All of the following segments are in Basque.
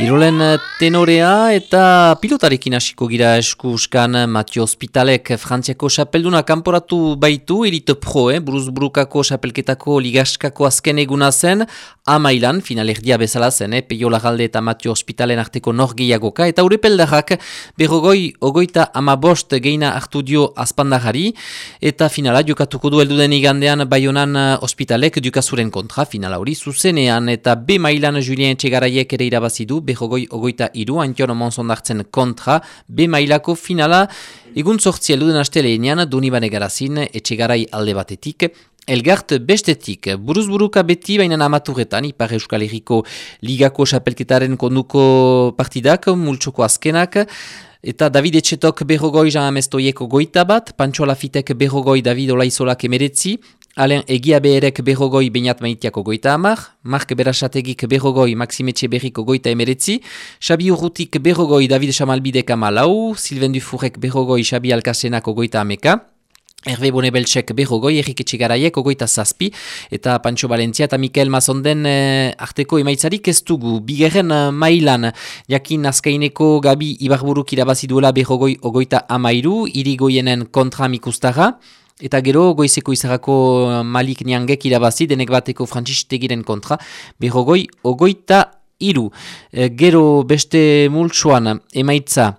Irolen eh, tenorea eta pilotarekin hasiko gira eskuskan Matio Hospitalek Frantziako xapelduna kanporatu baitu, erit pro, eh? buruz burukako xapelketako ligaskako azken eguna zen, amailan, finalerdia bezala zen, eh? Peio Lagalde eta Matio Hospitalen arteko nor gehiagoka, eta urepeldarrak berrogoi, ogoita amabost geina hartu dio azpandahari, eta finala jokatuko du elduden igandean Bayonan Hospitalek dukazuren kontra, finala hori zuzenean, eta B mailan Julien Txegaraiek ere irabazidu, behogoi ogoita iru, antiono monzondartzen kontra, be mailako finala, egun sortzi eluden asteleenean, doni bane garazin, etxegarai alde batetik, Elgart bestetik, buruz buruka beti baina amaturetan, ipar euskal erriko ligako xapelketaren konduko partidak, multsoko azkenak, eta David Etxetok berrogoi jan amestoieko goita bat, Pantxo Lafitek berrogoi David Olaizolak emeretzi, Alen egia beherek berrogoi bainat maitiako goita amar, Mark Berasategik berrogoi Maximetxe berriko goita emeretzi, Xabi Urrutik berrogoi David Chamalbidek amalau, Silven Dufurek berrogoi Xabi Alkasenako goita ameka, Herve Bonebeltsek berrogoi, Erik Etxigaraiek ogoita zazpi, eta Pancho Valentzia eta Mikael Mazonden eh, arteko emaitzarik ez dugu. Bigerren eh, mailan, jakin azkaineko Gabi Ibarburuk irabaziduela berrogoi ogoita amairu, irigoienen kontra mikustara, Eta gero, goizeko izarako uh, malik niangek irabazi, denek bateko frantzistegiren kontra, berrogoi, ogoita iru. E, gero, beste multsuan, emaitza,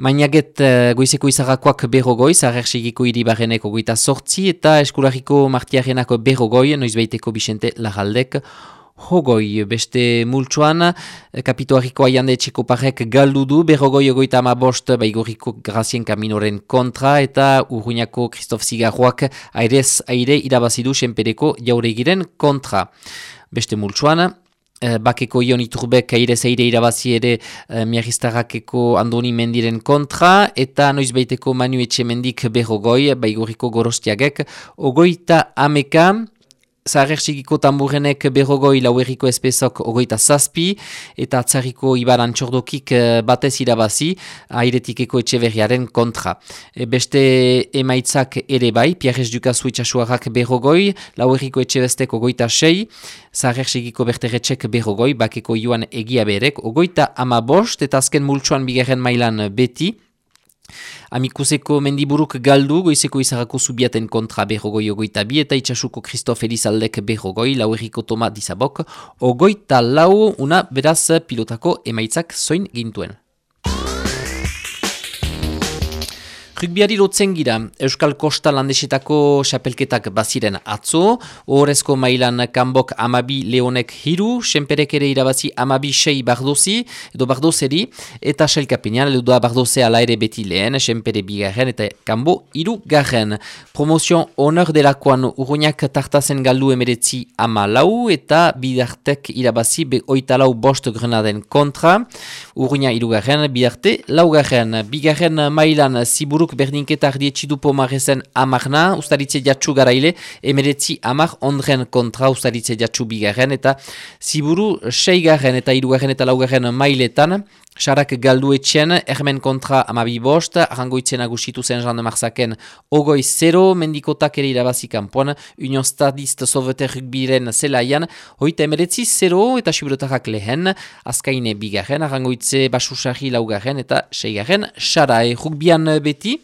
Mainaget uh, goizeko izarrakoak berrogoi, zahersigiko iribarrenek ogoita sortzi, eta eskulariko martiarenako berrogoi, noizbeiteko Bixente Lagaldek, Hogoi, beste multsuan, eh, kapituariko aiande txeko parek galdu du, berrogoi egoita ama bost baigoriko grazien kaminoren kontra, eta urruñako Kristof Zigarroak airez aire irabazidu senpereko jauregiren kontra. Beste multsuan, eh, bakeko ion iturbek airez aire irabazi ere eh, miagistarrakeko andoni mendiren kontra, eta noiz baiteko manu etxe mendik berrogoi, baigoriko gorostiagek, ogoita ameka, Zaharerxikiko tamburenek berrogoi laueriko espezok ogoita zazpi, eta atzariko ibar antxordokik eh, batez irabazi, airetikeko etxeverriaren kontra. E, beste emaitzak ere bai, Pierrez Dukazu itxasuarrak berrogoi, laueriko etxebestek ogoita sei, Zaharerxikiko berteretxek berrogoi, bakeko joan egia berek, ogoita ama bost, eta azken multsuan bigarren mailan beti, Amikuseko mendiburuk galdu, goizeko izarako zubiaten kontra berrogoi ogoita bi, eta itxasuko Kristof Elizaldek berrogoi, laueriko Toma Dizabok, ogoita lau, una beraz pilotako emaitzak zoin gintuen. Rugbiari lotzen gira, Euskal Kosta landesetako xapelketak baziren atzo, horrezko mailan kanbok amabi leonek hiru, senperek ere irabazi amabi sei bardozi, edo bardozeri, eta selkapinean, edo bardozea ala ere beti lehen, senpere bigarren, eta kanbo hiru garren. Promozion honor delakoan urruñak tartazen galdu emeretzi ama lau, eta bidartek irabazi be oita lau bost grenaden kontra, urruña hiru garren, bidarte lau garren. Bigarren mailan ziburuk batzuk berdinketa ardietsi du pomarezen amarna, ustaritze jatsu garaile, emeretzi amar ondren kontra ustaritze jatsu bigarren, eta ziburu seigarren eta irugarren eta laugarren mailetan, Sarak galdu etxen, ermen kontra amabi bost, arrangoitzen agusitu zen jan marzaken ogoi zero, mendikotak ere irabazikan pon, Union Stadist Soveter Rugbiren zelaian, hoita emeretzi zero eta siburotarrak lehen, azkaine bigarren, arrangoitze basusari laugarren eta seigarren, Sarai rugbian beti,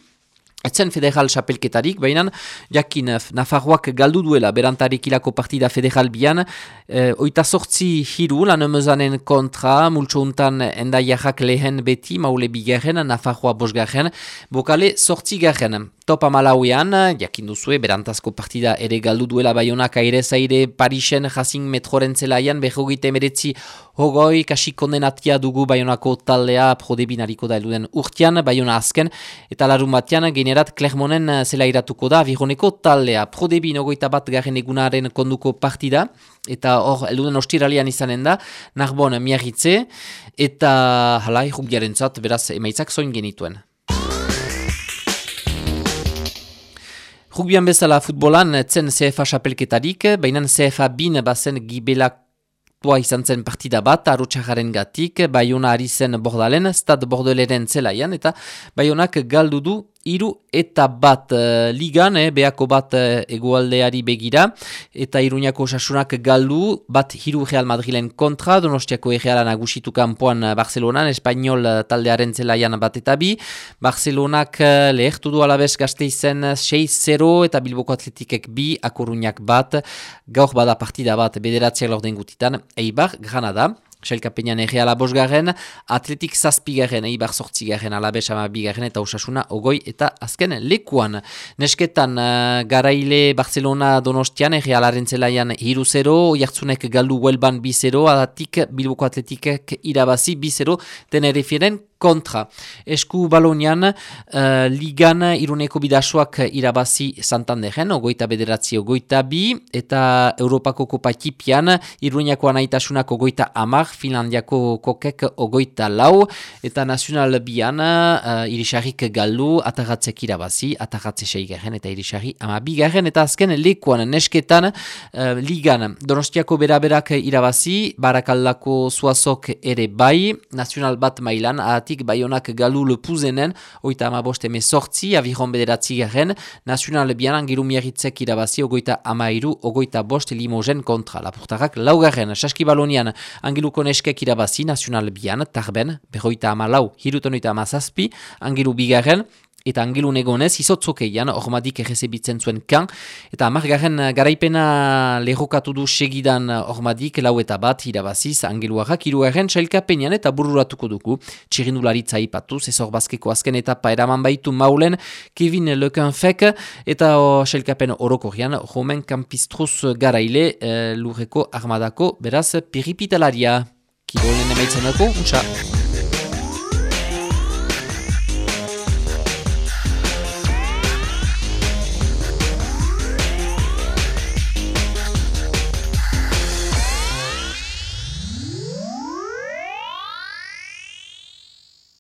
Etzen federal xapelketarik, baina jakin Nafarroak galdu duela berantarik ilako partida federal bian, e, oita sortzi hiru lan emezanen kontra, multso untan endaiarrak lehen beti, maule bigarren, Nafarroa bosgarren, bokale sortzi garren. Topa malauean, jakin duzue, berantazko partida ere galdu duela baionak aire zaire Parisen jazin metroren zelaian, behogite meretzi hogoi, kasi kondenatia dugu baionako taldea prodebinariko da eluden urtean, baiona azken, eta larun batean, generat Klermonen zela iratuko da, vironeko taldea, prodebin ogoita bat garen egunaren konduko partida, eta hor, eluden ostiralian izanen da, narbon miarritze, eta hala, irrugiaren zat, beraz, emaitzak zoin genituen. Rugbian bezala futbolan zen CFA xapelketarik, baina CFA bin bazen gibelak Tua izan zen partida bat, arutxajaren gatik, Bayona ari zen bordalen, Stad Bordeleren zelaian, eta Bayonak galdu du iru eta bat uh, ligan, eh, beako bat uh, egualdeari begira, eta iruñako osasunak galdu, bat hiru Real Madrilen kontra, donostiako egeala nagusitu kanpoan Barcelonan, Espainol taldearen zelaian bat eta bi, Barcelonak uh, lehertu du alabez gazte izen 6-0 eta Bilboko Atletikek bi, akoruñak bat, gaur bada partida bat bederatziak lorden gutitan, Eibar, Granada, Sailkapenean ege alabosgarren, atletik zazpigarren, eibar sortzigarren, alabes amabigarren eta osasuna ogoi eta azken lekuan. Nesketan uh, garaile Barcelona donostian ege alaren zelaian hiru zero, jartzunek galdu huelban bi zero, adatik bilboko atletikek irabazi bi zero, tenerifiren kontra. Esku balonian, uh, ligan iruneko bidasoak irabazi Santanderen, ogoita bederatzi ogoita bi, eta Europako kopa ekipian, iruneko anaitasunak ogoita amar, Finlandiako kokek ogoita lau, eta nazional bian, uh, irisarrik galdu, atagatzek irabazi, atagatze seigaren, eta irisarri ama bigarren, eta azken lekuan nesketan, uh, ligan donostiako beraberak irabazi, barakaldako zuazok ere bai, nazional bat mailan, Horregatik, Bayonak galu lepuzenen, oita ama bost eme sortzi, aviron bederatzi garen, nazional bian angiru miarritzek irabazi, ogoita ama iru, ogoita bost limogen kontra. Lapurtarrak laugarren, saski balonian, angiluko neskek irabazi, nazional bian, tarben, berroita ama lau, hirutonoita ama angilu bigarren, eta angelun egonez, izotzokeian, ormadik errezebitzen zuen kan, eta amargarren garaipena lehokatu du segidan ormadik, lau eta bat, irabaziz, angeluarrak, irugarren, sailkapenean eta bururatuko dugu, txirindularitza ipatu, zezor bazkeko azken etapa eraman baitu maulen, Kevin Lekenfek, eta sailkapen orokorrian, Romen Kampistruz garaile, e, lurreko armadako, beraz, piripitalaria. Kirolen emaitzen dago, untsa.